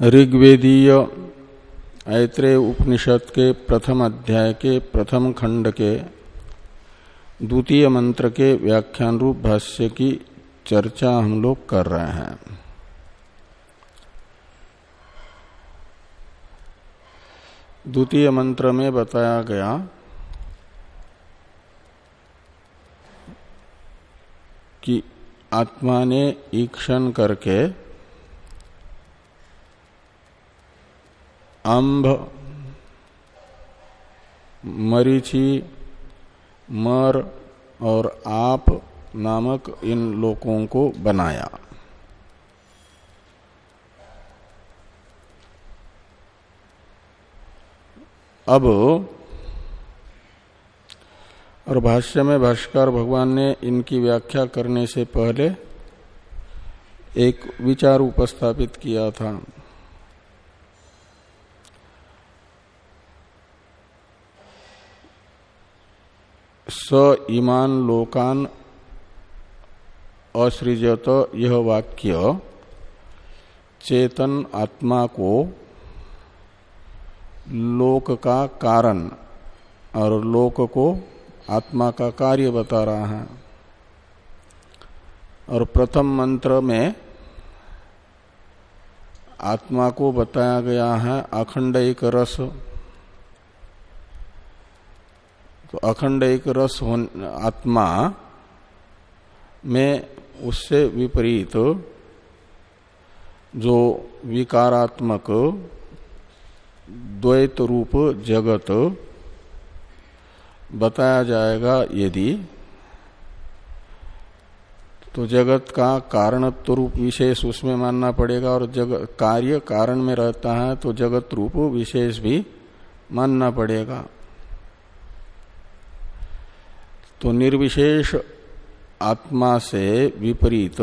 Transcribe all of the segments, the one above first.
ऋग्वेदीय ऐत्रेय उपनिषद के प्रथम अध्याय के प्रथम खंड के द्वितीय मंत्र के व्याख्यान रूप भाष्य की चर्चा हम लोग कर रहे हैं। द्वितीय मंत्र में बताया गया, कि आत्मा ने ईक्षण करके अंब मरीचि, मर और आप नामक इन लोकों को बनाया। अब, और भाष्य में भाष्कर भगवान ने इनकी व्याख्या करने से पहले एक विचार उपस्थापित किया था। स इमान लोकान असृजत यह वाक्य, चेतन आत्मा को लोक का कारण और लोक को आत्मा का कार्य बता रहा है। और प्रथम मंत्र में आत्मा को बताया गया है अखंड एक रस। तो अखंड एक रस आत्मा में उससे विपरीत जो विकारात्मक द्वैत रूप जगत बताया जाएगा यदि तो जगत का कारणत्व रूप विशेष उसमें मानना पड़ेगा और जगत कार्य कारण में रहता है तो जगत रूप विशेष भी मानना पड़ेगा। तो निर्विशेष आत्मा से विपरीत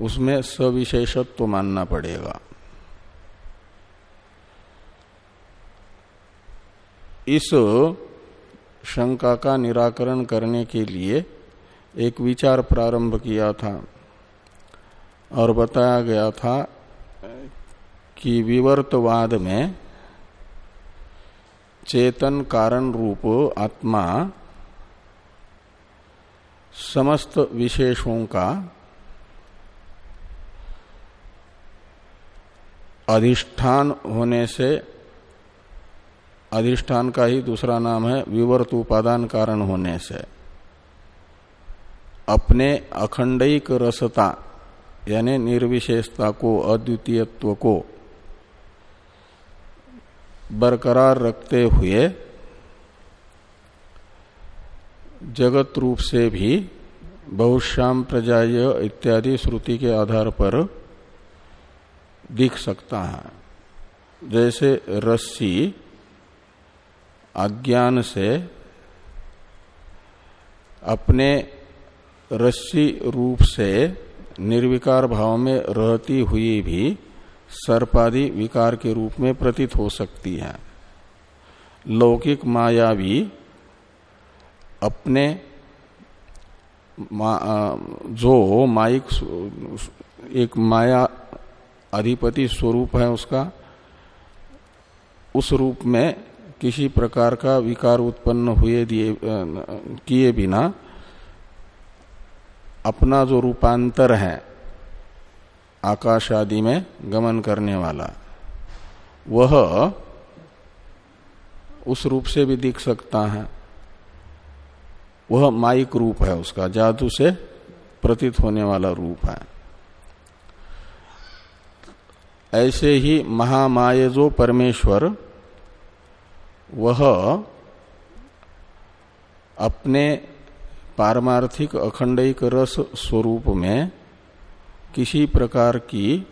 उसमें सविशेषत्व मानना पड़ेगा। इस शंका का निराकरण करने के लिए एक विचार प्रारंभ किया था और बताया गया था कि विवर्तवाद में चेतन कारण रूप आत्मा समस्त विशेषों का अधिष्ठान होने से अधिष्ठान का ही दूसरा नाम है विवर्त उपादान कारण होने से। अपने अखंडिक रसता, यानी निर्विशेषता को, अद्वितीयत्व को, बरकरार रखते हुए जगत रूप से भी बहुश्याम प्रजाय इत्यादि श्रुति के आधार पर दिख सकता है। जैसे रस्सी अज्ञान से अपने रस्सी रूप से निर्विकार भाव में रहती हुई भी सर्पादि विकार के रूप में प्रतीत हो सकती है। लौकिक मायावी अपने मा, जो माइक एक माया अधिपति स्वरूप है उसका उस रूप में किसी प्रकार का विकार उत्पन्न हुए दिए किए बिना अपना जो रूपांतर है आकाश आदि में गमन करने वाला वह उस रूप से भी दिख सकता है। वह माइक रूप है उसका, जादू से प्रतीत होने वाला रूप है। ऐसे ही महामाय जो परमेश्वर, वह अपने पारमार्थिक अखंडिक रस स्वरूप में किसी प्रकार की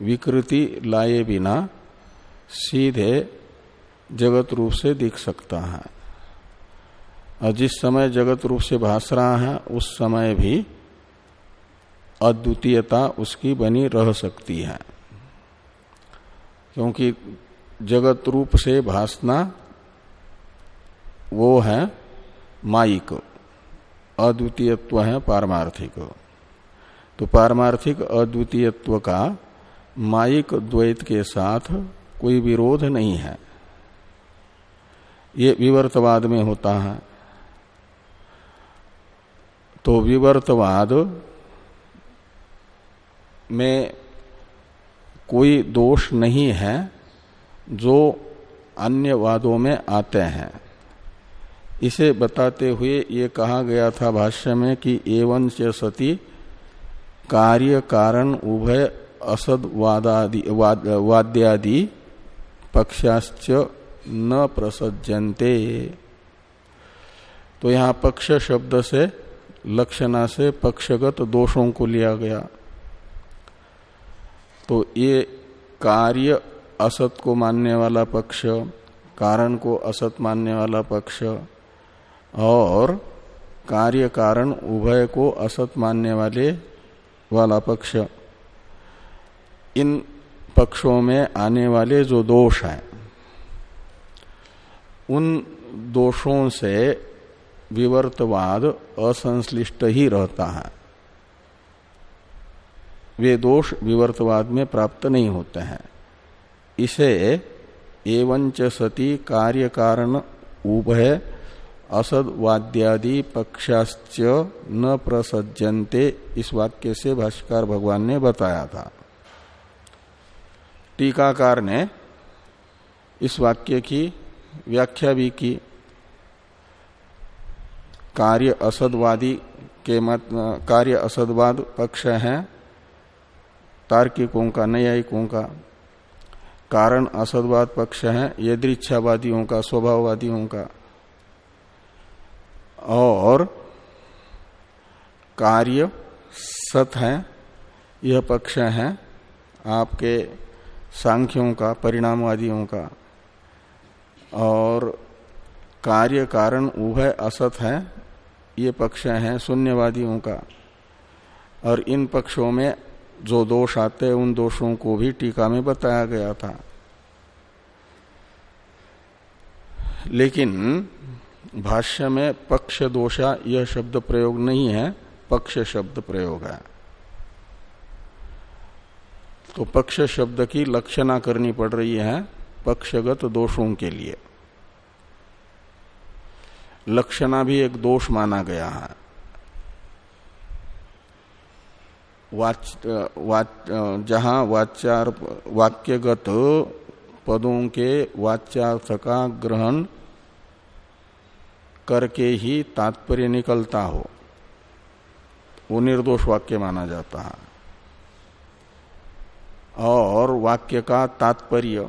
विकृति लाए बिना सीधे जगत रूप से दिख सकता है। और जिस समय जगत रूप से भास रहा है, उस समय भी अद्वितीयता उसकी बनी रह सकती है। क्योंकि जगत रूप से भासना वो है माइक, अद्वितीयत्व है पारमार्थिक। तो पारमार्थिक अद्वितीयत्व का माइक द्वैत के साथ कोई विरोध नहीं है। ये विवर्तवाद में होता है। तो विवर्तवाद में कोई दोष नहीं है जो अन्य वादों में आते हैं। इसे बताते हुए ये कहा गया था भाष्य में कि एवं सती कार्य कारण उभय असद वादादि वाद, वाद्यादि पक्षाश्च न प्रसजनते तो यहाँ पक्ष शब्द से लक्षणा से पक्षगत दोषों को लिया गया। तो ये कार्य असत को मानने वाला पक्ष, कारण को असत मानने वाला पक्ष, और कार्य कारण उभय को असत मानने वाले वाला पक्ष। इन पक्षों में आने वाले जो दोष हैं, उन दोषों से विवर्तवाद असंश्लिष्ट ही रहता है। वे दोष विवर्तवाद में प्राप्त नहीं होते हैं। इसे एवं सती कार्य कारण उभय असद वाद्यादि पक्षाश्च न प्रसजनते इस वाक्य से भाष्कर भगवान ने बताया था। टीकाकार ने इस वाक्य की व्याख्या भी की। कार्य असदवादी के मत कार्य असदवाद पक्ष है। तार्किकों का, न्यायिकों का कारण असदवाद पक्ष है यदृच्छावादियों का, स्वभाववादियों का। और कार्य सत है, यह पक्ष है, आपके सांख्यों का, परिणामवादियों का। और कार्य कारण उभय असत है ये पक्ष है शून्यवादियों का। और इन पक्षों में जो दोष आते हैं, उन दोषों को भी टीका में बताया गया था। लेकिन भाष्य में पक्ष दोषा यह शब्द प्रयोग नहीं है, पक्ष शब्द प्रयोग है। तो पक्ष शब्द की लक्षणा करनी पड़ रही है पक्षगत दोषों के लिए। लक्षणा भी एक दोष माना गया है। वाच, वाच, जहाँ वाच्यार वाक्यगत पदों के वाच्यार्थ का ग्रहण करके ही तात्पर्य निकलता हो वो निर्दोष वाक्य माना जाता है। और वाक्य का तात्पर्य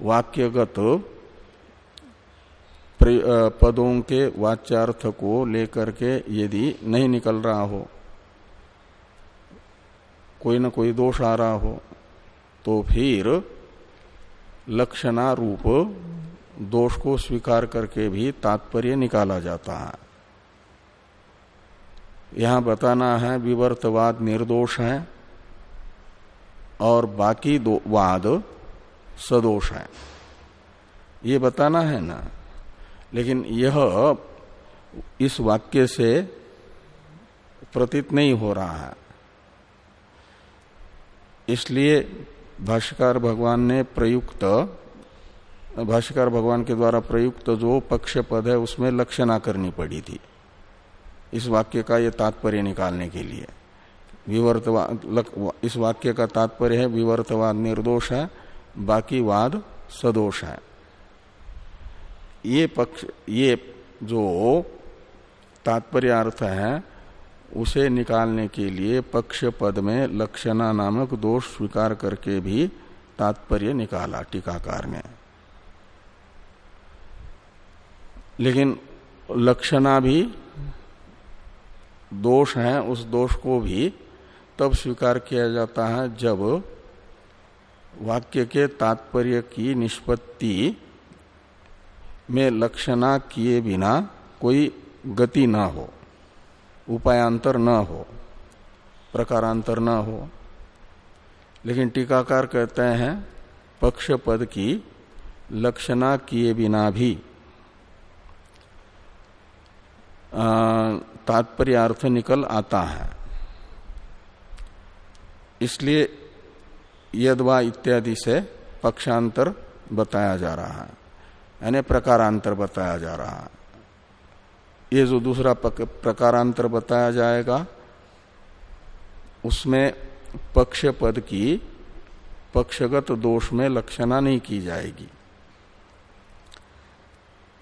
वाक्यगत पदों के वाच्यार्थ को लेकर के यदि नहीं निकल रहा हो, कोई न कोई दोष आ रहा हो तो फिर लक्षणा रूप दोष को स्वीकार करके भी तात्पर्य निकाला जाता है। यहाँ बताना है, विवर्तवाद निर्दोष है और बाकी दो, वाद सदोष है। ये बताना है ना लेकिन यह इस वाक्य से प्रतीत नहीं हो रहा है। इसलिए भाष्यकार भगवान ने प्रयुक्त, भाष्यकार भगवान के द्वारा प्रयुक्त जो पक्ष पद है, उसमें लक्षणा करनी पड़ी थी। इस वाक्य का ये तात्पर्य निकालने के लिए। विवर्तवाद इस वाक्य का तात्पर्य है, विवर्तवाद निर्दोष है, बाकी वाद सदोष है। ये पक्ष, ये जो तात्पर्य अर्थ है, उसे निकालने के लिए पक्ष पद में लक्षणा नामक दोष स्वीकार करके भी तात्पर्य निकाला टीकाकार ने। लेकिन लक्षणा भी दोष है, उस दोष को भी तब स्वीकार किया जाता है जब वाक्य के तात्पर्य की निष्पत्ति में लक्षणा किए बिना कोई गति न हो, उपायांतर न हो, प्रकारांतर न हो। लेकिन टीकाकार कहते हैं पक्ष पद की लक्षणा किए बिना भी तात्पर्य अर्थ निकल आता है। इसलिए यदवा इत्यादि से पक्षांतर बताया जा रहा है। यानी प्रकारांतर बताया जा रहा है। ये जो दूसरा प्रकारांतर बताया जाएगा, उसमें पक्ष पद की पक्षगत दोष में लक्षणा नहीं की जाएगी।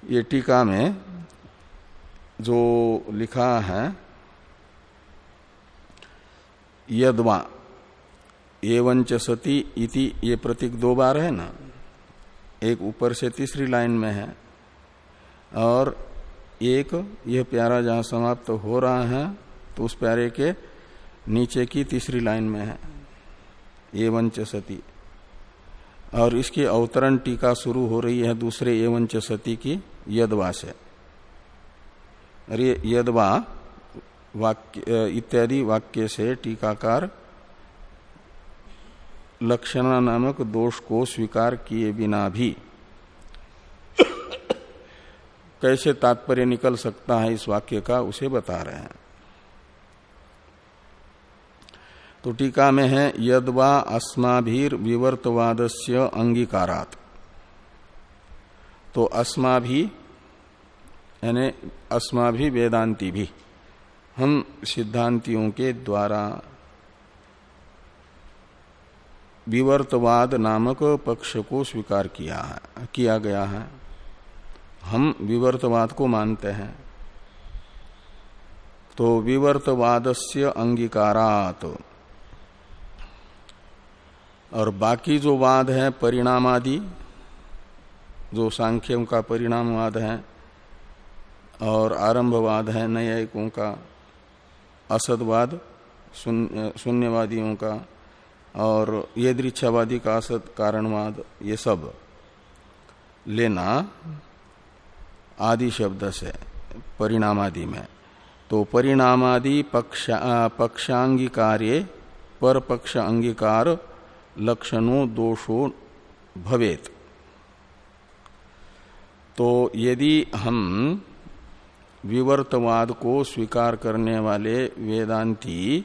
ये टीका में जो लिखा है, यदवा एवं सती ये प्रतीक दो बार है ना? एक ऊपर से तीसरी लाइन में है। और एक, यह प्यारा जहाँ समाप्त तो हो रहा है तो उस प्यारे के नीचे की तीसरी लाइन में है। एवं सती और इसकी अवतरण टीका शुरू हो रही है दूसरे एवं सती की यदवा से। अरे यदवा वाक्य इत्यादि वाक्य से टीकाकार लक्षणा नामक दोष को स्वीकार किए बिना भी कैसे तात्पर्य निकल सकता है इस वाक्य का, उसे बता रहे हैं। तो टीका में है, यदवा अस्माभीर विवर्तवाद से अंगीकारात। तो अस्मा भी यानी अस्मा भी वेदांति भी, हम सिद्धांतियों के द्वारा विवर्तवाद नामक पक्ष को स्वीकार किया है, किया गया है। हम विवर्तवाद को मानते हैं। तो विवर्तवाद से अंगीकारात। और बाकी जो वाद है परिणाम आदि जो सांख्यों का परिणामवाद है, और आरंभवाद है, न्यायिकों का, असदवाद शून्यवादियों का और ये दृक्षावादी का असत कारणवाद, ये सब लेना आदि शब्द से, परिणामादि में। तो परिणामादि पक्ष पर पक्ष अंगीकार लक्षणों दोषो भवेत। तो यदि हम विवर्तवाद को स्वीकार करने वाले वेदांती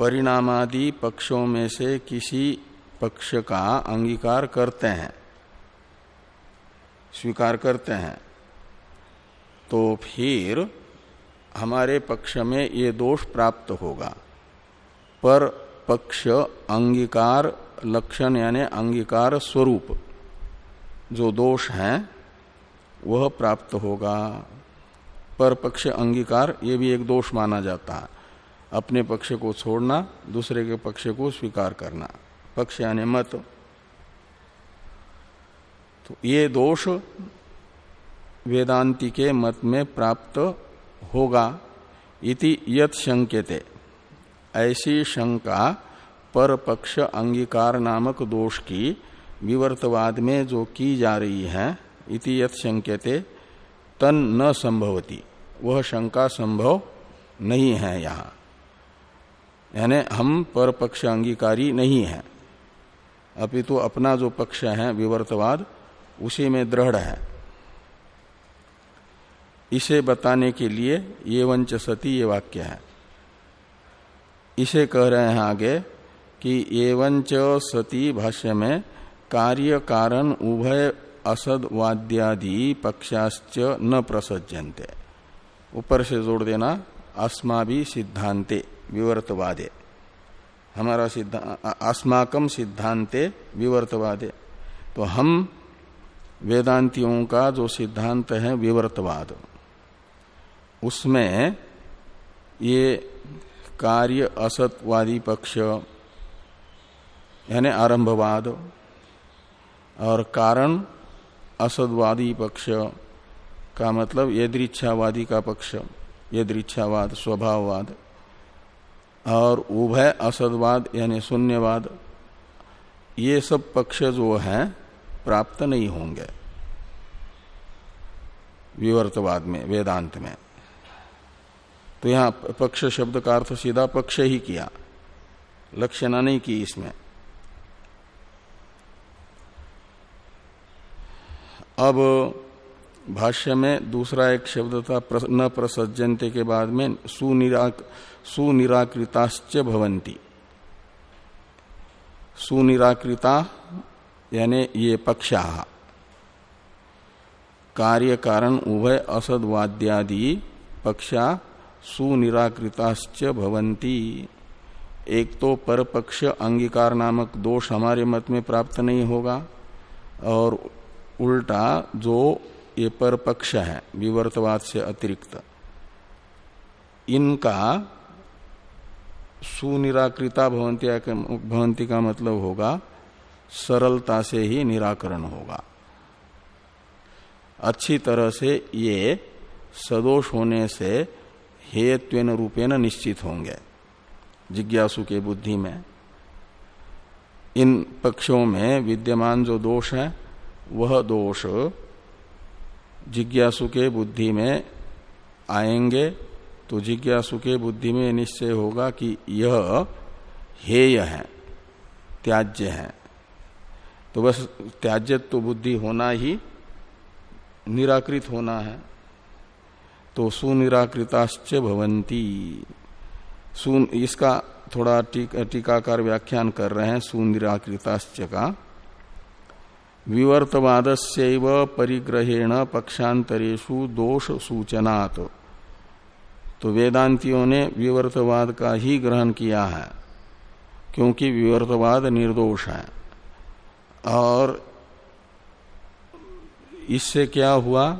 परिणामादि पक्षों में से किसी पक्ष का अंगीकार करते हैं, स्वीकार करते हैं तो फिर हमारे पक्ष में ये दोष प्राप्त होगा। पर पक्ष अंगीकार लक्षण यानी अंगीकार स्वरूप जो दोष है, वह प्राप्त होगा। पर पक्ष अंगीकार ये भी एक दोष माना जाता है। अपने पक्ष को छोड़ना, दूसरे के पक्ष को स्वीकार करना। पक्ष यानी मत। तो ये दोष वेदांति के मत में प्राप्त होगा। इति यत शंक्यते। ऐसी शंका पर पक्ष अंगीकार नामक दोष की विवर्तवाद में जो की जा रही है, इति यत शंक्यते, तन न संभवती। वह शंका संभव नहीं है यहाँ। यानी हम पर पक्ष अंगीकारी नहीं है। अपितु तो अपना जो पक्ष है, विवर्तवाद, उसी में दृढ़ है। इसे बताने के लिए ये वंच सती ये वाक्य है। इसे कह रहे हैं आगे कि एवं सती भाष्य में, कार्य कारण उभय असद वाद्यादि पक्षाश्च न प्रसज्जनते ऊपर से जोड़ देना, अस्मा भी सिद्धांते। विवर्तवादे। हमारा सिद्धांत अस्माकम सिद्धांते विवर्तवादे। तो हम वेदांतियों का जो सिद्धांत है, विवर्तवाद। उसमें ये कार्य असतवादी पक्ष, यानी आरंभवाद, और कारण असतवादी पक्ष का मतलब यदृच्छावादी का पक्ष, यदृच्छावाद, स्वभाववाद। और उभय असदवाद यानी शून्यवाद, ये सब पक्ष जो है, प्राप्त नहीं होंगे। विवर्तवाद में, वेदांत में। तो यहाँ पक्ष शब्द का अर्थ सीधा पक्ष ही किया। लक्षणा नहीं की इसमें। अब भाष्य में दूसरा एक शब्द था न प्रसजनते के बाद में सुनिराक सुनिराकृताश्च भवंती सुनिराकृता यानी ये पक्षा। कार्य कारण उभय असदवाद्यादि पक्षा सुनिराकृताश्च भवंती एक तो परपक्ष अंगीकार नामक दोष हमारे मत में प्राप्त नहीं होगा, और उल्टा जो ये परपक्ष है, विवर्तवाद से अतिरिक्त। इनका सुनिराकृता भवंती का मतलब होगा, सरलता से ही निराकरण होगा। अच्छी तरह से ये सदोष होने से हेयत्वेन रूपेण निश्चित होंगे, जिज्ञासु के बुद्धि में। इन पक्षों में विद्यमान जो दोष है, वह दोष जिज्ञासु के बुद्धि में आएँगे तो जिज्ञासु के बुद्धि में निश्चय होगा कि यह हेय है, त्याज्य है। तो बस त्याज्य तो बुद्धि होना ही निराकृत होना है। तो सुनिराकृताश्च भवंती सुन, इसका थोड़ा टीकाकार व्याख्यान कर रहे हैं, सुनिराकृताश्च का। विवर्तवाद से परिग्रहेण पक्षांतरेशु दोष सूचनात् तो वेदांतियों ने विवर्तवाद का ही ग्रहण किया है क्योंकि विवर्तवाद निर्दोष है। और इससे क्या हुआ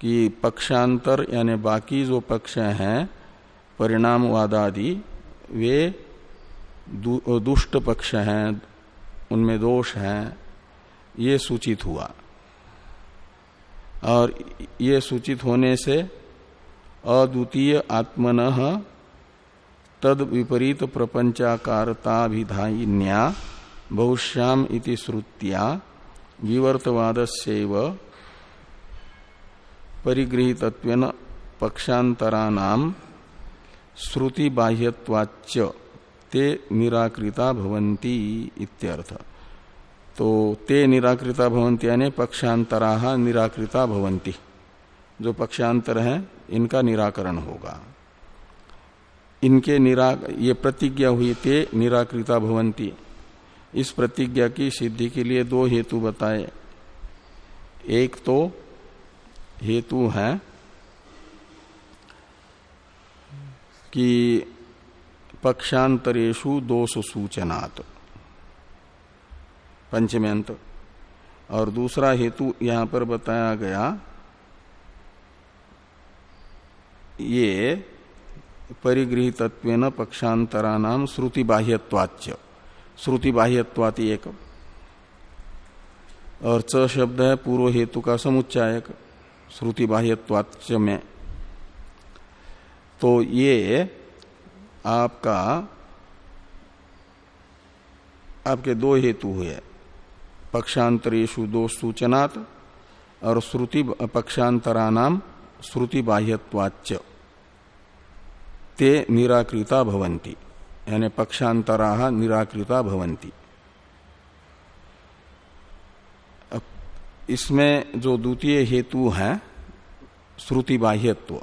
कि पक्षांतर यानी बाकी जो पक्ष हैं परिणामवादादि वे दु, दुष्ट पक्ष हैं उनमें दोष हैं ये सूचित हुआ। और ये सूचित होने से अद्वितीय आत्मन तद विपरीत प्रपंचाकारताभिधान्या बहुश्याम इति श्रुत्या विवर्तवाद परिगृहित पक्षांतरा श्रुति बाह्यवाच्च ते निराकृता भवंती इत्यर्थ। तो ते निराकृता भवंती यानी पक्षांतरा निराकृता भवंती जो पक्षांतर है इनका निराकरण होगा। इनके निरा, ये प्रतिज्ञा हुई ते निराकृता भवंती। इस प्रतिज्ञा की सिद्धि के लिए दो हेतु बताए। एक तो हेतु है कि पक्षांतरेशु दोष सूचनात् पंचमेंत और दूसरा हेतु यहाँ पर बताया गया ये परिगृहित पक्षांतरा नाम श्रुति बाह्यवाच्य श्रुति बाह्यत्वाति एक और च शब्द है पूर्व हेतु का समुच्चायक। श्रुति बाह्यत्वाच में। तो ये आपका, आपके दो हेतु हुए। पक्षांतरेशु दो सूचनात् और श्रुति पक्षांतरा नाम श्रुति बाह्यवाच्य ते निराकृता भवंती यानी पक्षांतरा निराकृता भवंती इसमें जो द्वितीय हेतु है, श्रुति बाह्यत्व,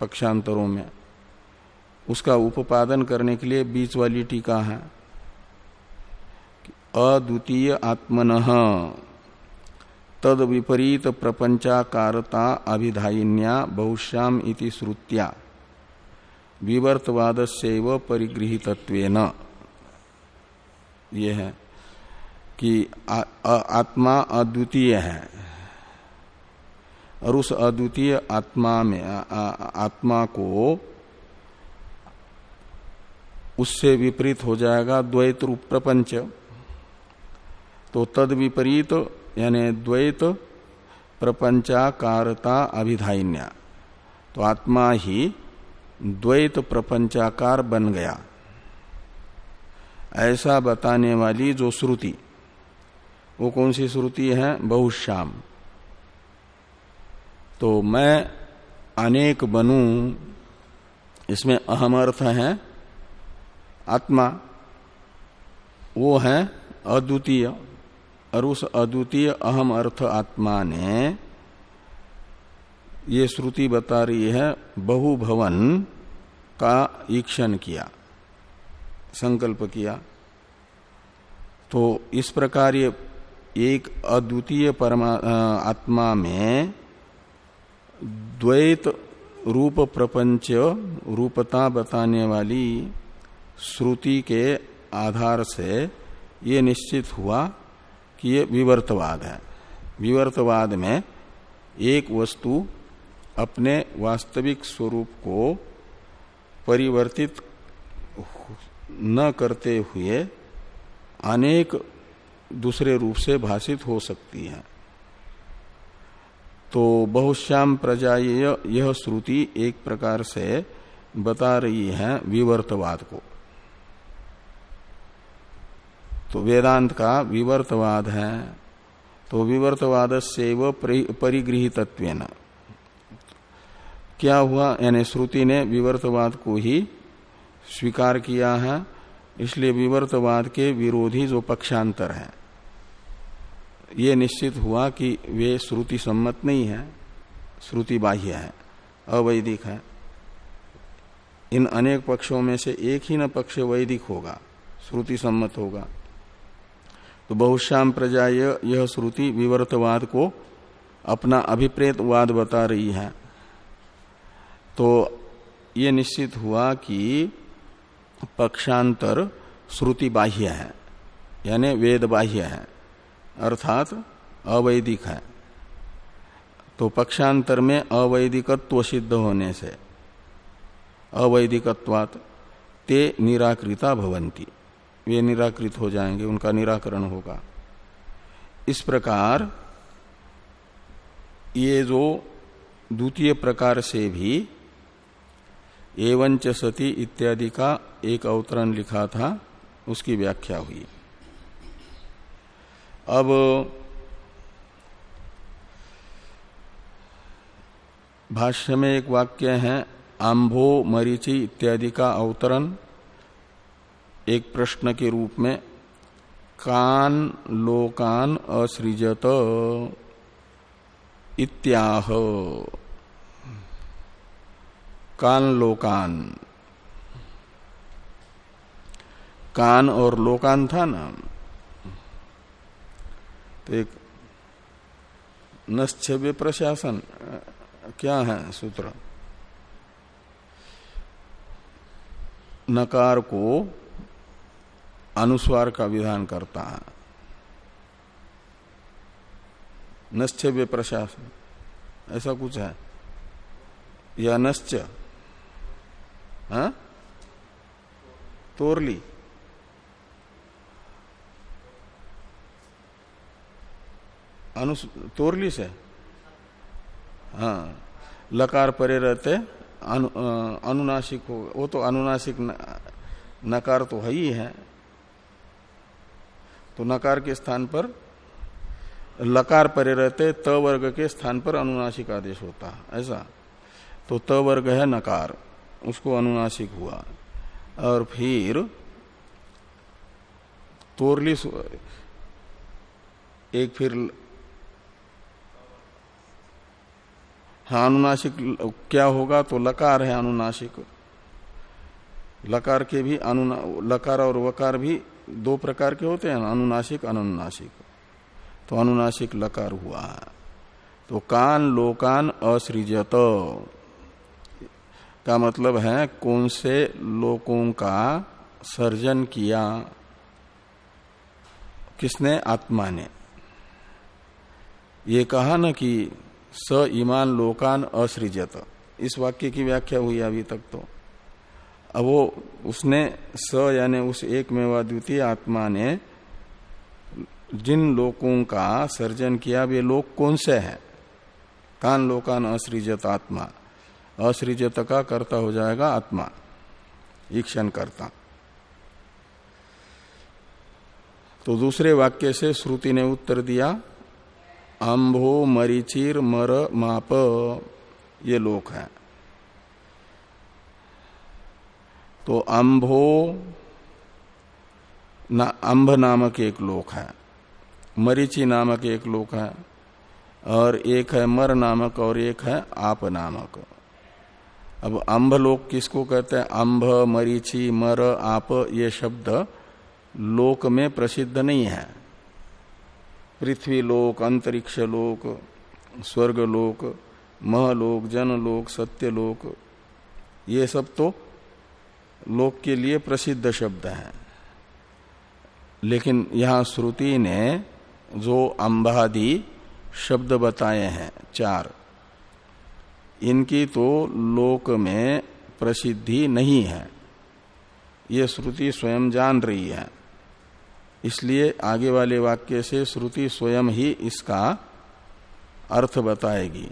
पक्षांतरों में, उसका उपादन करने के लिए बीच वाली टीका है अद्वितीय आत्मन, तद विपरीत प्रपंचाकारता अभिधायिन्या बहुश्याम इति श्रुत्या। विवर्तवाद से परिगृहित ये है कि आ, आ, आत्मा अद्वितीय है। और उस अद्वितीय आत्मा में आ, आ, आत्मा को उससे विपरीत हो जाएगा द्वैत रूप प्रपंच। तो तद विपरीत यानी द्वैत प्रपंचाकारता अभिधान्या। तो आत्मा ही द्वैत प्रपंचाकार बन गया। ऐसा बताने वाली जो श्रुति, वो कौन सी श्रुति है? बहुश्याम। तो मैं अनेक बनू, इसमें अहम अर्थ है आत्मा, वो है अद्वितीय, और उस अद्वितीय अहम अर्थ आत्मा ने ये श्रुति बता रही है बहुभवन। का ईक्षण किया, संकल्प किया तो इस प्रकार ये एक अद्वितीय परमा आत्मा में द्वैत रूप प्रपंच, रूपता बताने वाली श्रुति के आधार से ये निश्चित हुआ कि ये विवर्तवाद है। विवर्तवाद में एक वस्तु अपने वास्तविक स्वरूप को परिवर्तित न करते हुए अनेक दूसरे रूप से भाषित हो सकती है। तो बहुश्याम प्रजा यह श्रुति एक प्रकार से बता रही है विवर्तवाद को। तो वेदांत का विवर्तवाद है। तो विवर्तवाद से व परिगृहितत्व क्या हुआ? यानी श्रुति ने विवर्तवाद को ही स्वीकार किया है, इसलिए विवर्तवाद के विरोधी जो पक्षांतर है, ये निश्चित हुआ कि वे श्रुति सम्मत नहीं है, श्रुति बाह्य है, अवैदिक है। इन अनेक पक्षों में से एक ही न पक्ष वैदिक होगा, श्रुति सम्मत होगा। तो बहुश्याम प्रजा यह श्रुति विवर्तवाद को अपना अभिप्रेतवाद बता रही है। तो ये निश्चित हुआ कि पक्षांतर श्रुति बाह्य है, यानी वेद बाह्य है, अर्थात अवैदिक है। तो पक्षांतर में अवैदिकत्व सिद्ध होने से, अवैदिकत्वात ते निराकृता भवंती वे निराकृत हो जाएँगे, उनका निराकरण होगा। इस प्रकार ये जो द्वितीय प्रकार से भी एवं सती इत्यादि का एक अवतरण लिखा था, उसकी व्याख्या हुई। अब भाष्य में एक वाक्य है आंभो मरीचि इत्यादि का अवतरण, एक प्रश्न के रूप में, कान लोकान असृजत इत्याह। कान लोकान। कान और लोकान था ना। तो एक नश्चव्य प्रशासन, क्या है सूत्र? नकार को अनुस्वार का विधान करता है। नश्चव्य प्रशासन, ऐसा कुछ है? या नश्च हा? अनु तोरली से? हाँ। लकार परे रहते अनु, अनुनासिक हो वो तो अनुनासिक न, नकार तो है ही है। तो नकार के स्थान पर लकार परे रहते त वर्ग के स्थान पर अनुनासिक आदेश होता ऐसा। तो त वर्ग है नकार। उसको अनुनासिक हुआ। और फिर तोरली एक फिर हाँ अनुनासिक क्या होगा? तो लकार है अनुनासिक। लकार के भी अनुना, लकार और वकार भी दो प्रकार के होते हैं अनुनासिक अनुनासिक। तो अनुनासिक लकार हुआ। तो कान, लोकान असृजत। का मतलब है, कौन से लोकों का सर्जन किया, किसने, आत्मा ने। ये कहा ना कि स ईमान लोकान असृजत। इस वाक्य की व्याख्या हुई अभी तक तो। अब वो उसने, स यानी उस एक में द्वितीय आत्मा ने, जिन लोकों का सर्जन किया वे लोक कौन से हैं? कान लोकान असृजत आत्मा। असृजत का कर्ता हो जाएगा आत्मा। ईक्षण करता तो दूसरे वाक्य से श्रुति ने उत्तर दिया अम्भो मरीचिर मर माप। ये लोक है। तो अम्भो ना अम्भ नामक एक लोक है। मरीचि नामक एक लोक है। और एक है मर नामक और एक है आप नामक। अब अम्भ लोक किसको कहते हैं? अम्भ मरीची, मर, आप, ये शब्द लोक में प्रसिद्ध नहीं है। पृथ्वी लोक, अंतरिक्ष लोक, स्वर्ग लोक महलोक जनलोक सत्यलोक ये सब तो लोक के लिए प्रसिद्ध शब्द हैं। लेकिन यहाँ श्रुति ने जो अंबादि शब्द बताए हैं, चार इनकी तो लोक में प्रसिद्धि नहीं है। ये श्रुति स्वयं जान रही है। इसलिए आगे वाले वाक्य से श्रुति स्वयं ही इसका अर्थ बताएगी।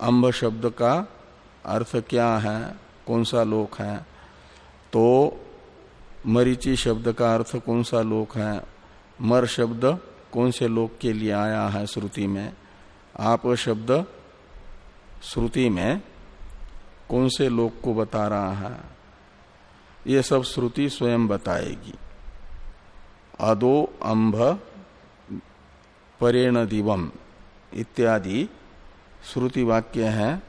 अम्ब शब्द का अर्थ क्या है? कौन सा लोक है? तो मरीचि शब्द का अर्थ कौन सा लोक है? मर शब्द कौन से लोक के लिए आया है श्रुति में? आप शब्द श्रुति में कौन से लोक को बता रहा है? ये सब श्रुति स्वयं बताएगी। अदो अंभ परेण दिवम इत्यादि श्रुति वाक्य है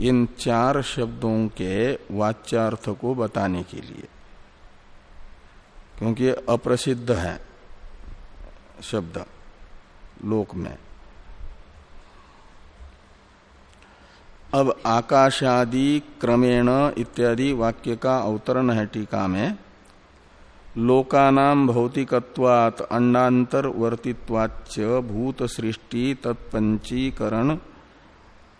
इन चार शब्दों के वाच्यार्थ को बताने के लिए। क्योंकि अप्रसिद्ध है शब्द लोक में। अब आकाशादि क्रमेण इत्यादि वाक्य का अवतरण है टीका में। लोकानाम भौतिकत्वात् अंडांतर वर्तित्वाच भूत सृष्टि तत्पंचीकरण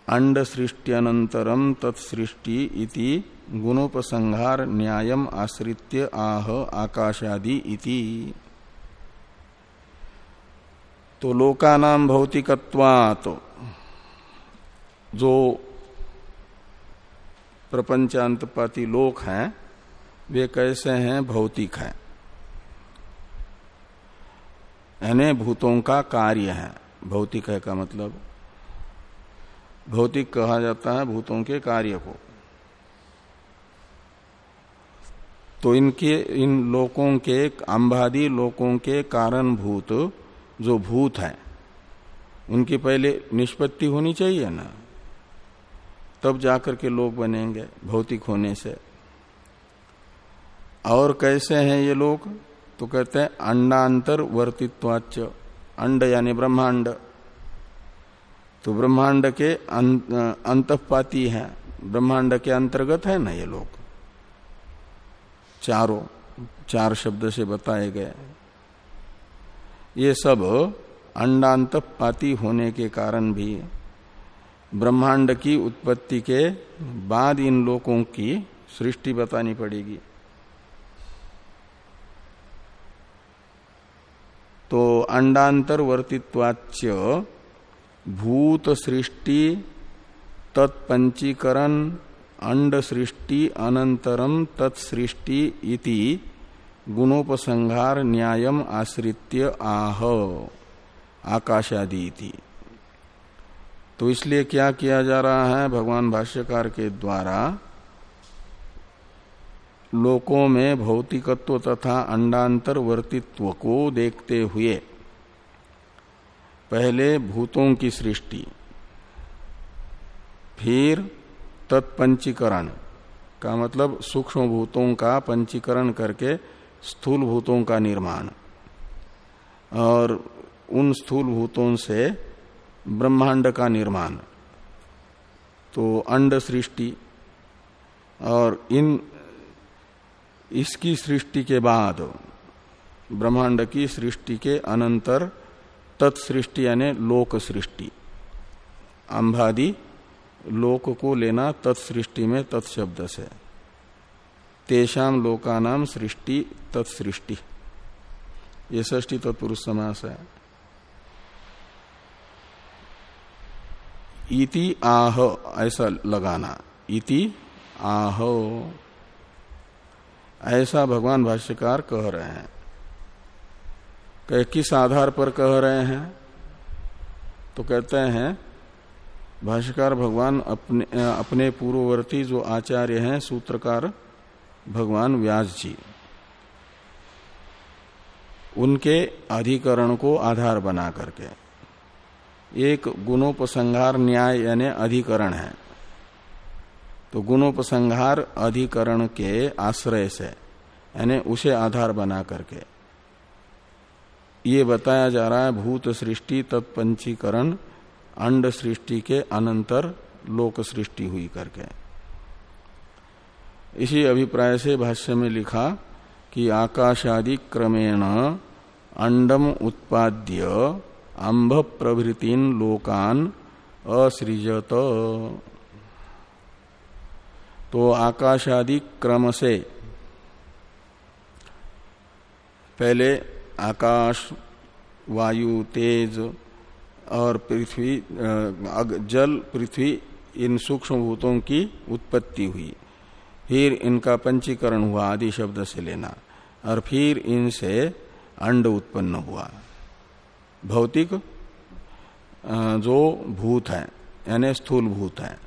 अंड सृष्ट्यनंतरम तत्सृष्टि इति गुणोपसंहार न्यायम आश्रित्य आह आकाशादि इति। तो लोकानाम भौतिकत्वात् जो प्रपंचांतपाती लोक हैं, वे कैसे हैं भौतिक हैं। यानी भूतों का कार्य है। भौतिक है का मतलब? भौतिक कहा जाता है भूतों के कार्य को। तो इनके, इन लोकों के, अंबादी लोकों के कारण भूत जो भूत है, उनकी पहले निष्पत्ति होनी चाहिए ना? तब जाकर के लोग बनेंगे भौतिक होने से। और कैसे हैं ये लोग? तो कहते हैं अंडांतर वर्तित्वाच अंड यानी ब्रह्मांड। तो ब्रह्मांड के अं, अंतपाती है। ब्रह्मांड के अंतर्गत है ना ये लोग? चारों चार शब्द से बताए गए। ये सब अंडांतपाती होने के कारण भी ब्रह्मांड की उत्पत्ति के बाद इन लोकों की सृष्टि बतानी पड़ेगी। तो अंडांतर वर्तित्वाच भूत सृष्टि, तत्पंचीकरण, अंड सृष्टि, अनंतरम तत्सृष्टि इति गुणोपसंहार न्यायम आश्रित्य आह, आकाशादि तो इसलिए क्या किया जा रहा है? भगवान भाष्यकार के द्वारा लोकों में भौतिकत्व तथा अंडांतर वर्तित्व को देखते हुए, पहले भूतों की सृष्टि, फिर तत्पंचीकरण, का मतलब सूक्ष्म भूतों का पंचीकरण करके स्थूल भूतों का निर्माण। और उन स्थूल भूतों से ब्रह्मांड का निर्माण। तो अंड सृष्टि और इन, इसकी सृष्टि के बाद, ब्रह्मांड की सृष्टि के अनंतर तत्सृष्टि यानी लोक सृष्टि अंबादि लोक को लेना तत्सृष्टि में तत्शब्द से। तेषाम लोकानाम सृष्टि तत्सृष्टि। ये ष्टी तत्पुरुष समास है। इति आह, ऐसा लगाना। इति आह। ऐसा भगवान भाष्यकार कह रहे हैं। कह, किस आधार पर कह रहे हैं? तो कहते हैं, भाष्यकार भगवान अपने अपने पूर्ववर्ती जो आचार्य हैं, सूत्रकार भगवान व्यास जी, उनके अधिकरण को आधार बना करके। एक गुणोपसंहार न्याय यानी अधिकरण है। तो गुणोपसंहार अधिकरण के आश्रय से, यानी उसे आधार बना करके। ये बताया जा रहा है भूत सृष्टि तत्पंचीकरण, अंड सृष्टि के अनंतर लोक सृष्टि हुई करके। इसी अभिप्राय से भाष्य में लिखा कि आकाशादि क्रमेण अंडम उत्पाद्य अंभ प्रभृतिन लोकान असृजत। तो आकाशादि क्रम से पहले आकाश, वायु, तेज और पृथ्वी जल, पृथ्वी, इन सूक्ष्म भूतों की उत्पत्ति हुई। फिर इनका पंचीकरण हुआ, आदि शब्द से लेना। और फिर इनसे अंड उत्पन्न हुआ। भौतिक जो भूत है, यानी स्थूल भूत है।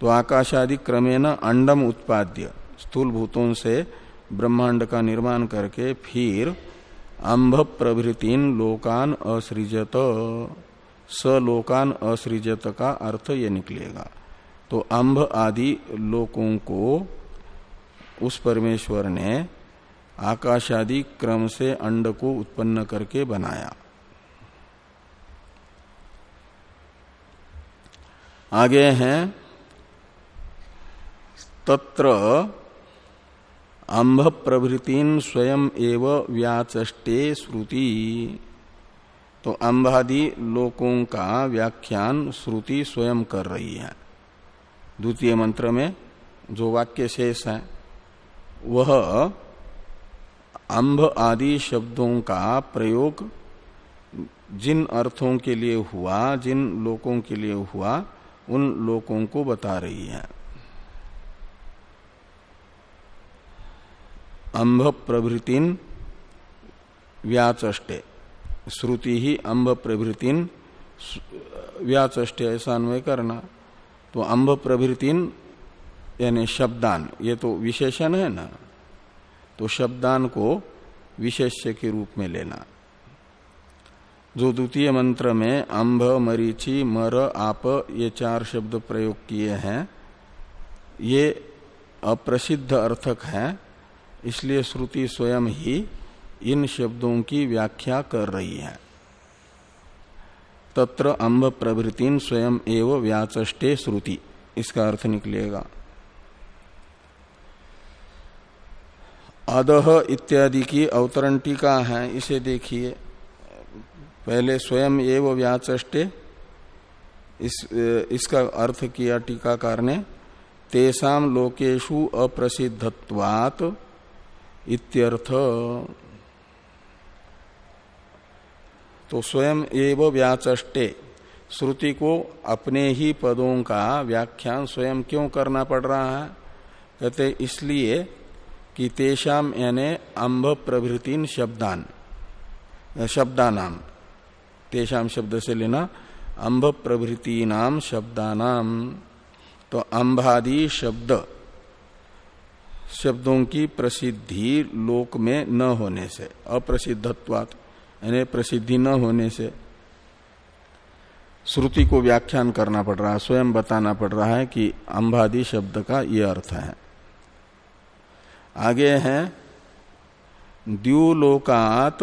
तो आकाशादि क्रमेण अंडम उत्पाद्य, स्थूल भूतों से ब्रह्मांड का निर्माण करके फिर अंभ प्रभृतिन लोकान असृजत, सलोकान असृजत का अर्थ ये निकलेगा। तो अंभ आदि लोकों को उस परमेश्वर ने आकाश आदि क्रम से अंड को उत्पन्न करके बनाया। आगे हैं। तत्र अंभ प्रभृतिन स्वयं एव व्याचष्टे श्रुति। तो अंबादि लोकों का व्याख्यान श्रुति स्वयं कर रही है। द्वितीय मंत्र में जो वाक्य शेष है, वह अंभ आदि शब्दों का प्रयोग जिन अर्थों के लिए हुआ, जिन लोकों के लिए हुआ उन लोकों को बता रही है। अंभ प्रभृतिन व्याचष्टे। श्रुति ही अंब प्रभृतिन व्याचष्टे, ऐसा अन्वय करना। तो अंब प्रभृतिन यानी शब्दान, ये तो विशेषण है ना? तो शब्दान को विशेष्य के रूप में लेना। जो द्वितीय मंत्र में अंब मरीचि, मर, आप, ये चार शब्द प्रयोग किए हैं, ये अप्रसिद्ध अर्थक है, इसलिए श्रुति स्वयं ही इन शब्दों की व्याख्या कर रही है। तत्र अम्ब प्रभृतिन स्वयं एव व्याचे श्रुति, इसका अर्थ निकलेगा। अदह इत्यादि की अवतरण टीका है, इसे देखिए। पहले स्वयं एव व्याचे इस इसका अर्थ किया टीकाकार ने, तेसाम लोकेशु अप्रसिद्धत्वात इत्यर्थ। तो स्वयं एव व्याचे श्रुति को अपने ही पदों का व्याख्यान स्वयं क्यों करना पड़ रहा है? कहते, इसलिए कि तेषाम यानी अम्भ प्रभृतिन शब्दान शब्दानाम। तेषाम शब्द से लेना अम्भ प्रभृति नाम शब्दानाम तो अम्भादि शब्द शब्दों की प्रसिद्धि लोक में न होने से, अप्रसिद्धत्वात्, यानी प्रसिद्धि न होने से। श्रुति को व्याख्यान करना पड़ रहा है स्वयं बताना पड़ रहा है कि अंबादि शब्द का ये अर्थ है। आगे है, द्यूलोकात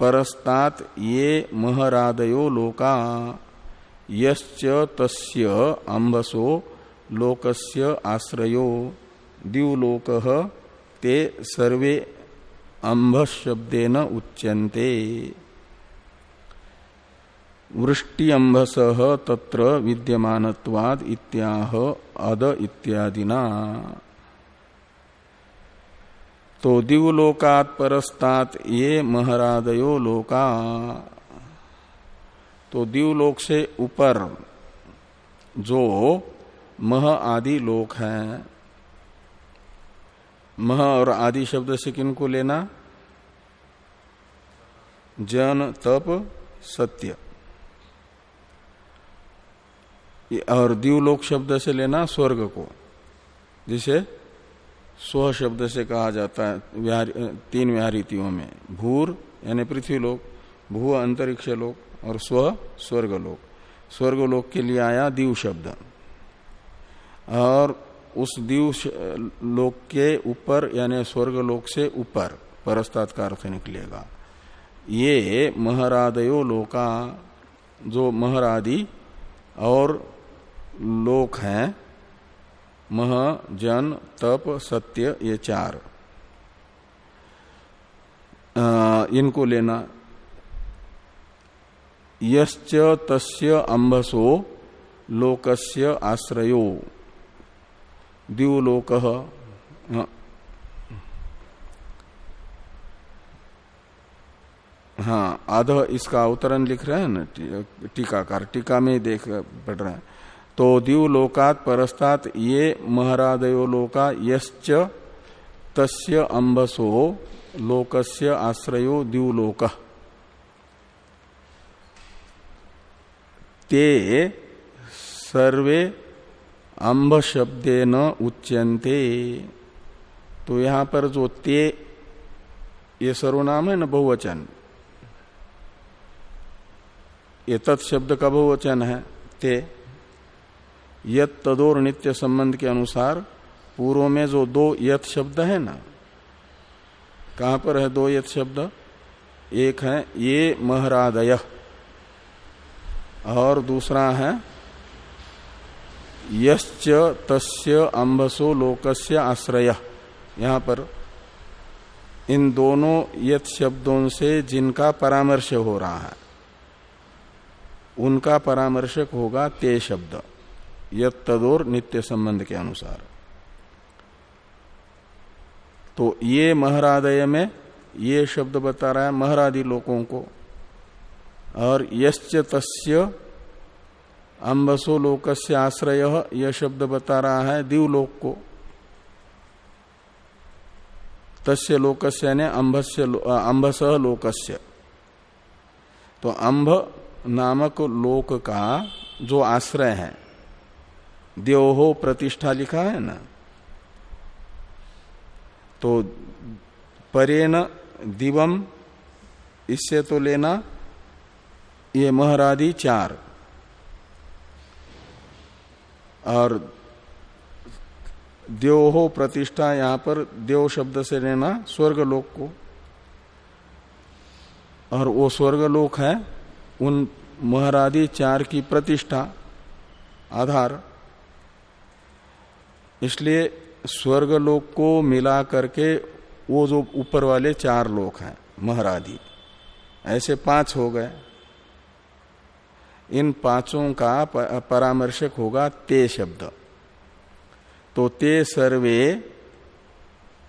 परस्तात ये महरादयो लोका। यश्च तस्य अंबसो लोकस्य आश्रयो। द्यूलोक ते सर्वे शब्देन उच्यन्ते। वृष्टि तत्र विद्यमानत्वाद इत्याह अद इत्यादिना। तो दिवलोकात परस्तात ये महरादयो लोका। तो दिवलोक से ऊपर जो मह आदि लोक हैं, मह और आदि शब्द से किनको लेना? जन, तप, सत्य। और दिवलोक शब्द से लेना स्वर्ग को, जिसे स्व शब्द से कहा जाता है व्यार, तीन व्याहरीतियों में। भूर यानी पृथ्वी लोक भू अंतरिक्ष लोक और स्व स्वर्गलोक। स्वर्गलोक के लिए आया दीव शब्द। और उस दीव लोक के ऊपर यानी स्वर्गलोक से ऊपर परस्तात का अर्थ निकलेगा। ये महरादयो लोका जो महरादि और लोक हैं मह जन तप सत्य ये चार। आ, इनको लेना। यश्च तस्य अंबसो लोकस्य आश्रयो। द्यूलोक हाँ। आध इसका अवतरण लिख रहे हैं ना टीकाकार। टीका में देख पढ़ रहे हैं। तो द्यूलोकात परस्तात ये महरादयो लोका यश्च तस्य अंबसो लोकस्य आश्रयो द्यूलोक ते सर्वे अंब शब्दे न उच्यंते तो यहाँ पर जो ते, ये सर्वनाम है न बहुवचन। ये तत्शब्द का बहुवचन है, ते। यत तदोर नित्य संबंध के अनुसार पूर्व में जो दो यत शब्द है ना, कहाँ पर है दो यत शब्द? एक है ये महरादय, और दूसरा है यश्च तस्य अंबसो लोकस्य आश्रय। यहाँ पर इन दोनों यत शब्दों से जिनका परामर्श हो रहा है, उनका परामर्शक होगा ते शब्द। यद तदोर नित्य संबंध के अनुसार। तो ये महरादय में ये शब्द बता रहा है महरादि लोगों को। और यश्च तस्य अम्बसो लोकस्य आश्रय यह शब्द बता रहा है दिवलोक को। तस्य लोकस्य ने अम्भस्य अम्भस लोकस्य। तो अम्भ नामक लोक का जो आश्रय है देवहो प्रतिष्ठा लिखा है ना? तो परेन दिवम, इससे तो लेना ये महरादि चार। और देवहो प्रतिष्ठा यहाँ पर देव शब्द से लेना स्वर्गलोक को। और वो स्वर्गलोक है उन महरादि चार की प्रतिष्ठा, आधार। इसलिए स्वर्गलोक को मिला करके वो जो ऊपर वाले चार लोक हैं, महरादि, ऐसे पाँच हो गए। इन पाँचों का परामर्शक होगा ते शब्द। तो ते सर्वे,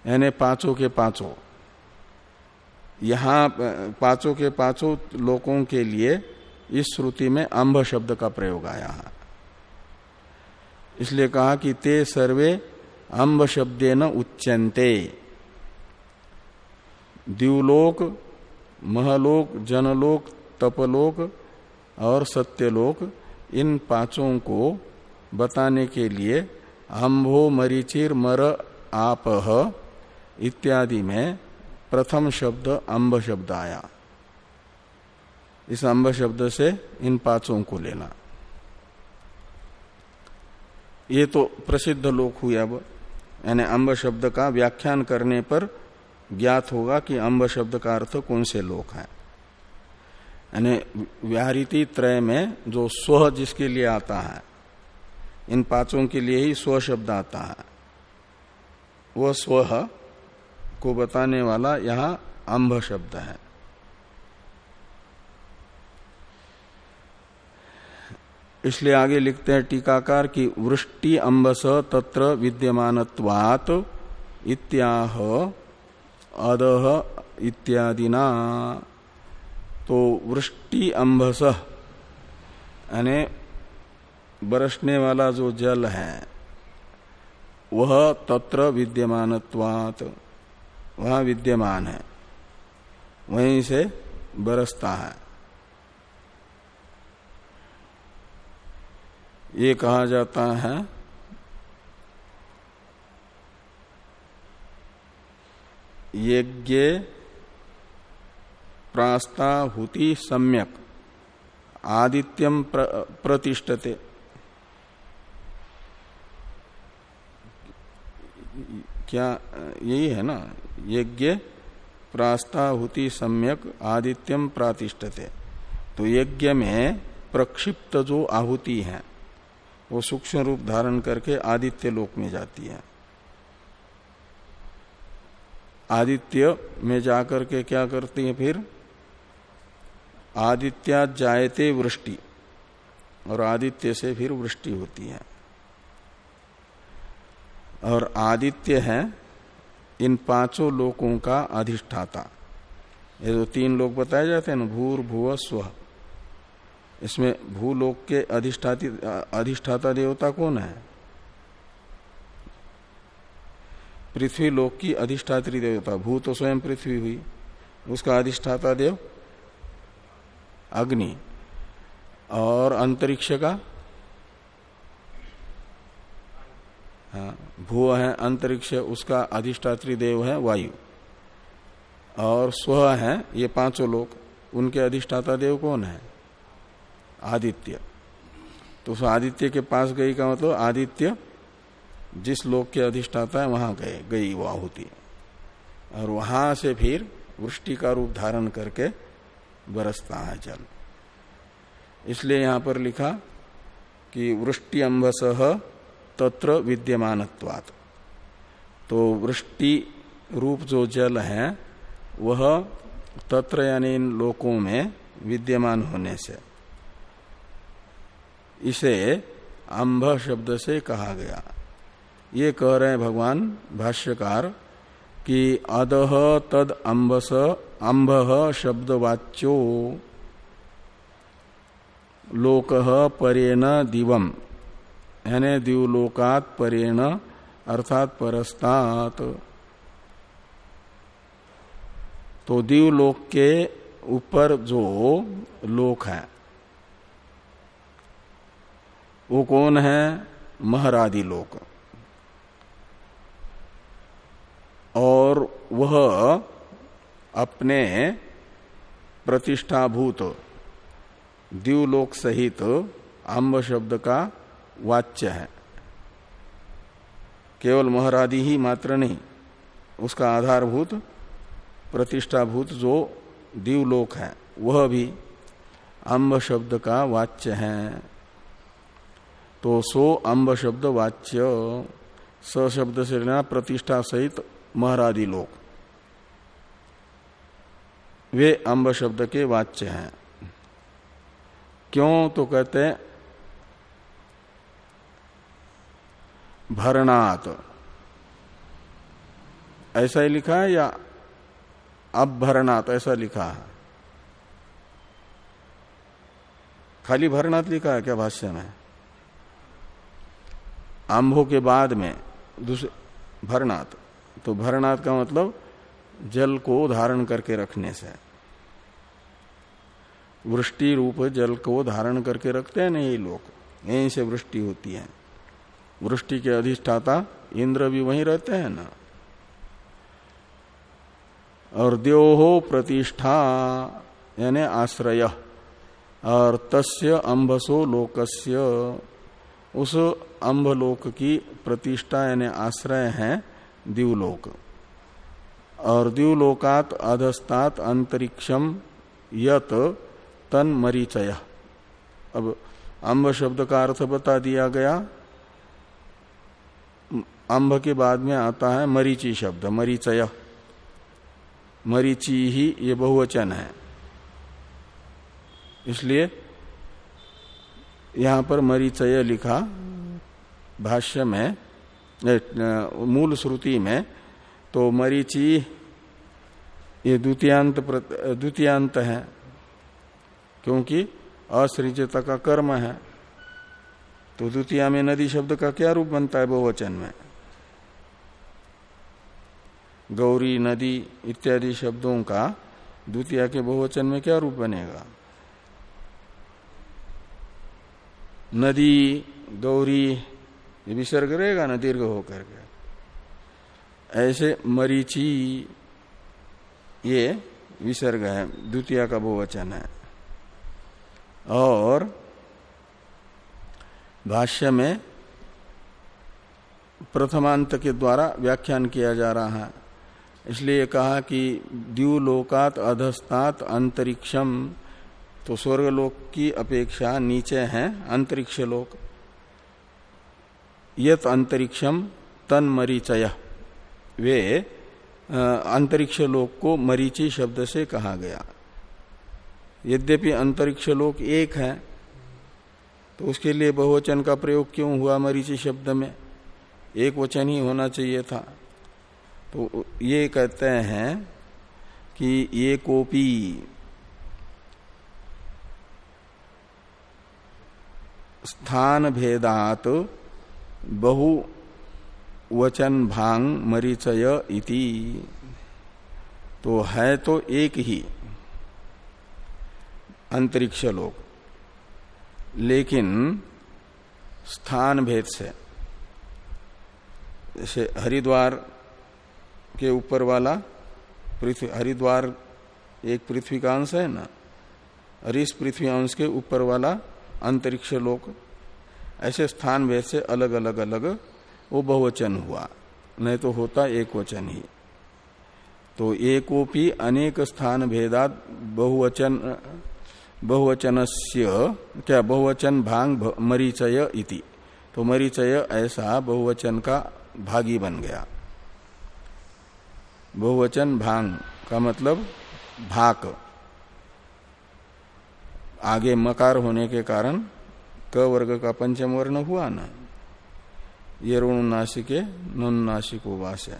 यानी पाँचों के पाँचों। यहाँ पाँचों के पाँचों लोकों के लिए इस श्रुति में अंभ शब्द का प्रयोग आया है। इसलिए कहा कि ते सर्वे अंब शब्दे न उच्चनते द्यूलोक महलोक, जनलोक, तपलोक और सत्यलोक, इन पाँचों को बताने के लिए अम्भो मरीचिर मर आपह इत्यादि में प्रथम शब्द अम्ब शब्द आया। इस अम्ब शब्द से इन पाँचों को लेना। ये तो प्रसिद्ध लोक हुए अब। यानी अम्ब शब्द का व्याख्यान करने पर ज्ञात होगा कि अम्ब शब्द का अर्थ कौन से लोक है। यानी व्याहृति त्रय में जो स्व जिसके लिए आता है, इन पाँचों के लिए ही स्व शब्द आता है। वह स्व को बताने वाला यहाँ अंब शब्द है। इसलिए आगे लिखते हैं, टीकाकार की वृष्टि अंबस तत्र विद्यमानत्वात इत्याह अदह इत्यादिना। तो वृष्टि अंबस यानी बरसने वाला जो जल है, वह तत्र विद्यमानत्वात, वहाँ विद्यमान है, वहीं से बरसता है। ये कहा जाता है। यज्ञ प्रास्ताहुति सम्यक। आदित्यम प्र, प्रतिष्ठते। क्या यही है ना? यज्ञ प्रास्ताहुति सम्यक आदित्यम प्रातिष्ठते। तो यज्ञ में प्रक्षिप्त जो आहुति है वो सूक्ष्म रूप धारण करके आदित्य लोक में जाती है। आदित्य में जाकर के क्या करती है फिर? आदित्या जायते वृष्टि, और आदित्य से फिर वृष्टि होती है। और आदित्य है इन पाँचों लोकों का अधिष्ठाता। ये जो तीन लोग बताए जाते हैं ना, भूर, भूव, स्व। इसमें भूलोक के अधिष्ठाती, अधिष्ठाता देवता कौन है? पृथ्वी लोक की अधिष्ठात्री देवता भू तो स्वयं पृथ्वी हुई। उसका अधिष्ठाता देव अग्नि और अंतरिक्ष का? हाँ भू है, अंतरिक्ष उसका अधिष्ठात्री देव है, वायु। और स्व है, ये पाँचों लोक, उनके अधिष्ठाता देव कौन है? आदित्य। तो उस आदित्य के पास गई का मतलब आदित्य जिस लोक के अधिष्ठाता है, वहाँ गए, गई वो आहुति। और वहाँ से फिर वृष्टि का रूप धारण करके बरसता है जल। इसलिए यहाँ पर लिखा कि वृष्टि अम्बस तत्र विद्यमान तो वृष्टि रूप जो जल है, वह तत्र यानी इन लोकों में विद्यमान होने से इसे अंभ शब्द से कहा गया। ये कह रहे हैं भगवान भाष्यकार कि अदह तद अम्बस अम्भ शब्दवाच्यो लोक परेण दिवम। यानी दिवलोकात परेण, अर्थात परस्तात। तो दिवलोक के ऊपर जो लोक है वो कौन है? महरादि लोक। और वह अपने प्रतिष्ठाभूत दीवलोक सहित अम्ब शब्द का वाच्य है। केवल महरादि ही मात्र नहीं, उसका आधारभूत, प्रतिष्ठाभूत जो दीवलोक है, वह भी अम्ब शब्द का वाच्य है। तो सो अम्ब शब्द वाच्य, स शब्द से लेना प्रतिष्ठा सहित महरादि लोग। वे अम्ब शब्द के वाच्य हैं। क्यों तो कहते हैं, भरणात। ऐसा ही लिखा है या अब भरणात ऐसा लिखा है? खाली भरनाथ लिखा है क्या भाष्य में? आंभों के बाद में दूसरे, भरनाथ। तो भरनाथ का मतलब जल को धारण करके रखने से। वृष्टि रूप जल को धारण करके रखते हैं ना ये लोग। यहीं से वृष्टि होती है। वृष्टि के अधिष्ठाता इंद्र भी वहीं रहते हैं ना। और देवहो प्रतिष्ठा, यानी आश्रय। और तस्य अंबसो लोकस्य। उस अम्भलोक की प्रतिष्ठा यानी आश्रय है दिवलोक। और दिवलोकात अधस्तात अंतरिक्षम यत तन मरीचय अब अम्ब शब्द का अर्थ बता दिया गया। अम्ब के बाद में आता है मरीची शब्द, मरीचय। मरीची ही ये बहुवचन है। इसलिए यहाँ पर मरीचय लिखा, भाष्य में मूल श्रुति में तो मरीची, ये द्वितीयांत द्वितीयांत है, क्योंकि असृजता का कर्म है। तो द्वितीय में नदी शब्द का क्या रूप बनता है बहुवचन में? गौरी, नदी इत्यादि शब्दों का द्वितीय के बहुवचन में क्या रूप बनेगा? नदी गौरी ये विसर्ग रहेगा ना, दीर्घ होकर के। ऐसे मरीची, ये विसर्ग है, द्वितीय का बहुवचन है। और भाष्य में प्रथमांत के द्वारा व्याख्यान किया जा रहा है। इसलिए कहा कि द्यूलोकात अधस्तात अंतरिक्षम तो स्वर्गलोक की अपेक्षा नीचे हैं अंतरिक्ष लोक। यत अंतरिक्षम तन मरीचय। वे अंतरिक्ष लोक को मरीची शब्द से कहा गया। यद्यपि अंतरिक्ष लोक एक है तो उसके लिए बहुवचन का प्रयोग क्यों हुआ मरीची शब्द में? एक वचन ही होना चाहिए था। तो ये कहते हैं कि ये कोपी स्थान भेदात बहु वचन भाँग मरीचय इति। तो है तो एक ही अंतरिक्ष लोक। लेकिन स्थान भेद से, जैसे हरिद्वार के ऊपर वाला पृथ्वी, हरिद्वार एक पृथ्वी का अंश है ना? और पृथ्वी अंश के ऊपर वाला अंतरिक्ष लोक, ऐसे स्थान भेद से अलग अलग अलग वो बहुवचन हुआ। नहीं तो होता एक वचन ही। तो एकोपी अनेक स्थान भेदात बहुवचन, बहुवचनस्य, क्या बहुवचन भाँग मरीचय इति। तो मरीचय ऐसा बहुवचन का भागी बन गया। बहुवचन भाँग का मतलब भाक। आगे मकार होने के कारण क वर्ग का पंचम वर्ण हुआ ना। ये ऋणुनाशिके नुनाशिको वास है।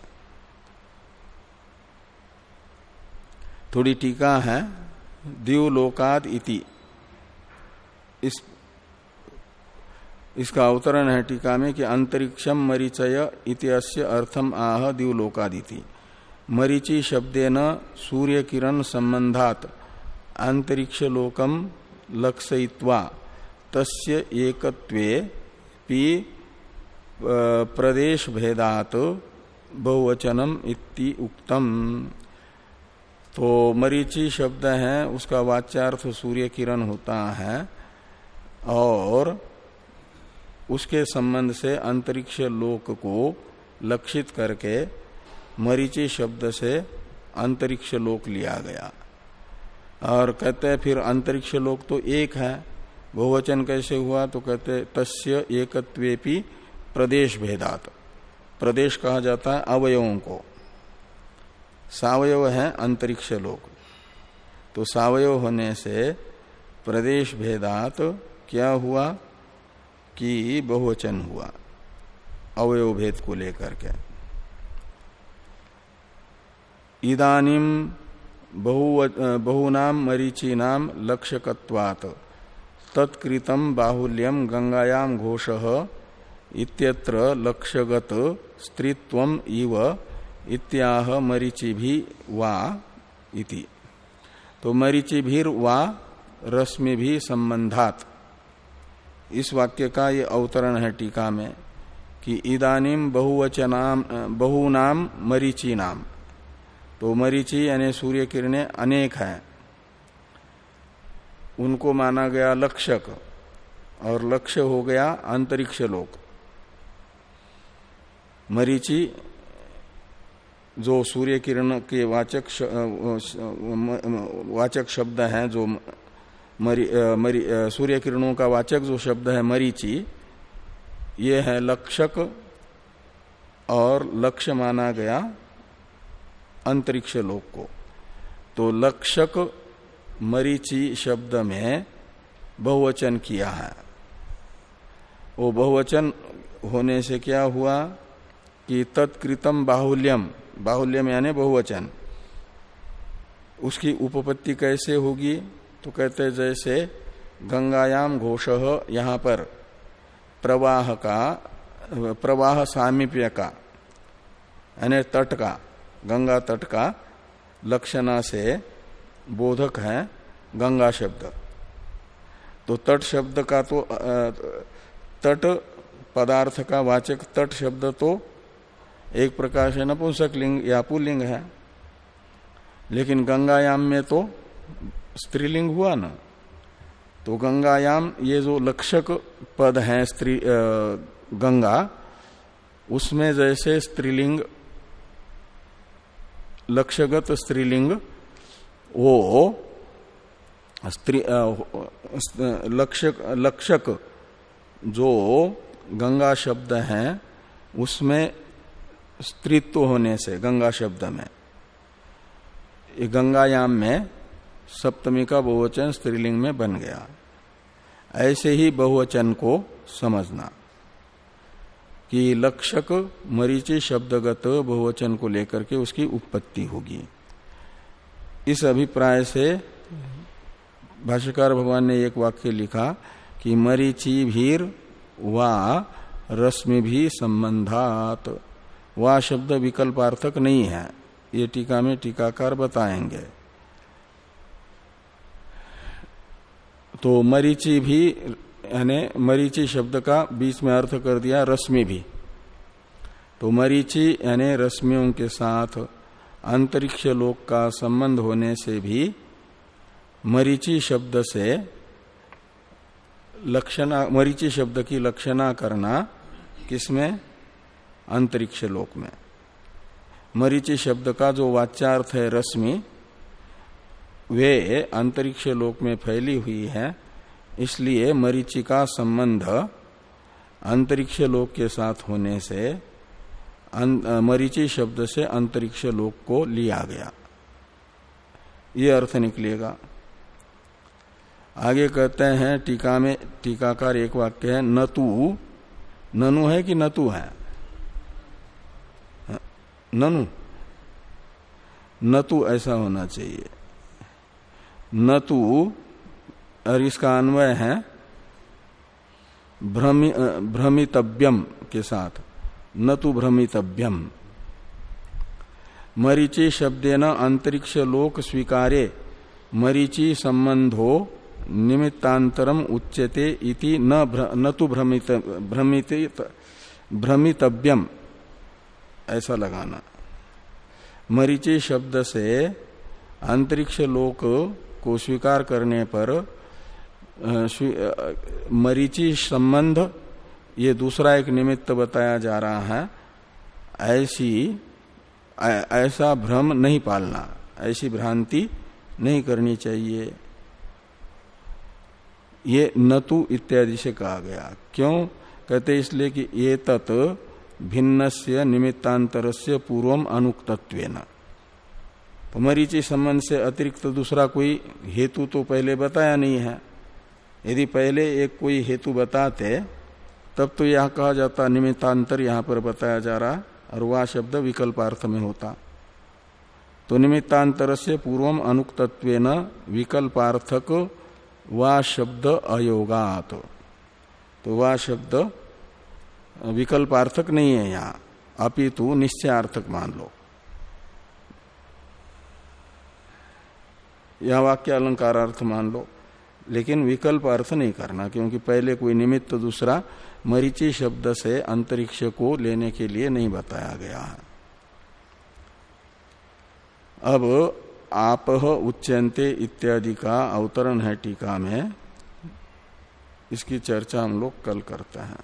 थोड़ी टीका है दिवलोकाद इति। इस, इसका अवतरण है टीका में कि अंतरिक्षम मरीचय इतिहास्य अर्थम आह दिवलोकादिति मरीचि शब्देन सूर्य किरण संबंधात अंतरिक्ष लोकम लक्षयित्वा तस्य एकत्वे पी प्रदेश भेदात बहुवचनम इति उक्तम। तो मरीचि शब्द है, उसका वाच्यार्थ सूर्य किरण होता है, और उसके संबंध से अंतरिक्ष लोक को लक्षित करके मरीचि शब्द से अंतरिक्ष लोक लिया गया। और कहते हैं, फिर अंतरिक्ष लोक तो एक है। बहुवचन कैसे हुआ? तो कहते तस्य एकत्वेपि प्रदेश भेदात प्रदेश कहा जाता है अवयवों को। सावयव है अंतरिक्ष लोक। तो सावयव होने से प्रदेश भेदात क्या हुआ? कि बहुवचन हुआ अवयव भेद को लेकर के। इदानिम बहु बहुनाम मरीचीनाम लक्ष्यकत्वात् तत्कृतम बाहुल्यम गंगायाम घोष, इत्यत्र लक्ष्यगत स्त्रीत्वम इव इत्याह मरीचि भी वा इति। तो मरीचि भी वा रश्मि भी संबंधात इस वाक्य का ये अवतरण है टीका में कि इदानीम बहुवचनाम बहुनाम मरीची नाम तो मरीचि यानी सूर्य किरणें अनेक हैं। उनको माना गया लक्षक और लक्ष्य हो गया अंतरिक्ष लोक। मरीचि जो सूर्य किरण के वाचक वाचक शब्द हैं, जो सूर्य किरणों का वाचक जो शब्द है मरीचि, ये है लक्षक और लक्ष्य माना गया अंतरिक्ष लोक को। तो लक्षक मरीचि शब्द में बहुवचन किया है। वो बहुवचन होने से क्या हुआ कि तत्कृतम बाहुल्यम बाहुल्यम यानी बहुवचन, उसकी उपपत्ति कैसे होगी? तो कहते जैसे गंगायाम घोष यहाँ पर प्रवाह का, प्रवाह सामीप्य का, यानी तट का। गंगा तट का लक्षणा से बोधक है गंगा शब्द। तो तट शब्द का तो तट पदार्थ का वाचक तट शब्द तो एक प्रकार से नपुंसक लिंग या पुलिंग है। लेकिन गंगायाम में तो स्त्रीलिंग हुआ ना। तो गंगायाम ये जो लक्षक पद है स्त्री गंगा, उसमें जैसे स्त्रीलिंग लक्ष्यगत स्त्रीलिंग, वो स्त्री लक्षक लक्षक जो गंगा शब्द है, उसमें स्त्रीत्व होने से, गंगा शब्द में। ये गंगायाम में सप्तमी का बहुवचन स्त्रीलिंग में बन गया। ऐसे ही बहुवचन को समझना। कि लक्षक मरीचि शब्दगत बहुवचन को लेकर के उसकी उत्पत्ति होगी। इस अभिप्राय से भाष्यकार भगवान ने एक वाक्य लिखा कि मरीचि भीर वा रश्मि भी संबंधात। वा शब्द विकल्पार्थक नहीं है। ये टीका में टीकाकार बताएँगे। तो मरीचि भी यानी मरीचि शब्द का बीच में अर्थ कर दिया रश्मि भी। तो मरीची यानी रश्मियों के साथ अंतरिक्ष लोक का संबंध होने से भी मरीची शब्द से लक्षणा, मरीचि शब्द की लक्षणा करना किसमें अंतरिक्ष लोक में। मरीची शब्द का जो वाच्यार्थ है रश्मि, वे अंतरिक्ष लोक में फैली हुई है इसलिए मरीचि का संबंध अंतरिक्ष लोक के साथ होने से अं, मरीचि शब्द से अंतरिक्ष लोक को लिया गया। ये अर्थ निकलेगा। आगे कहते हैं टीका में टीकाकार एक वाक्य है न तू ननु है कि नतु है? ननु। नतु ऐसा होना चाहिए। न तू और इसका अन्वय है भ्रमि भ्रमितव्यम के साथ। न तो भ्रमितव्यम। मरीचि शब्देन अंतरिक्ष लोक स्वीकारे, मरीचि संबंधो निमित्तांतरम उच्यते इति न न तो भ्रमित भ्रमित भ्रमितव्यम। ऐसा लगाना। मरीचि शब्द से अंतरिक्ष लोक को स्वीकार करने पर मरीचि संबंध, ये दूसरा एक निमित्त बताया जा रहा है। ऐसी ऐसा भ्रम नहीं पालना, ऐसी भ्रांति नहीं करनी चाहिए। ये नतु इत्यादि से कहा गया। क्यों? कहते इसलिए कि ये तत् भिन्न से निमित्तांतर से पूर्वम अनुक्तत्व तो मरीचि संबंध से अतिरिक्त दूसरा कोई हेतु तो पहले बताया नहीं है। यदि पहले एक कोई हेतु बताते, तब तो यह कहा जाता, निमित्तांतर यहाँ पर बताया जा रहा, और वह शब्द विकल्पार्थ में होता। तो निमित्तांतर से पूर्वम अनुक्तत्व विकल्पार्थक वा शब्द अयोगात। तो वह शब्द विकल्पार्थक नहीं है यहाँ। अपितु निश्चयार्थक मान लो। यह वाक्य अलंकारार्थ मान लो। लेकिन विकल्प अर्थ नहीं करना, क्योंकि पहले कोई निमित्त तो दूसरा मरीची शब्द से अंतरिक्ष को लेने के लिए नहीं बताया गया है। अब आप उच्चंते इत्यादि का अवतरण है टीका में, इसकी चर्चा हम लोग कल करते हैं।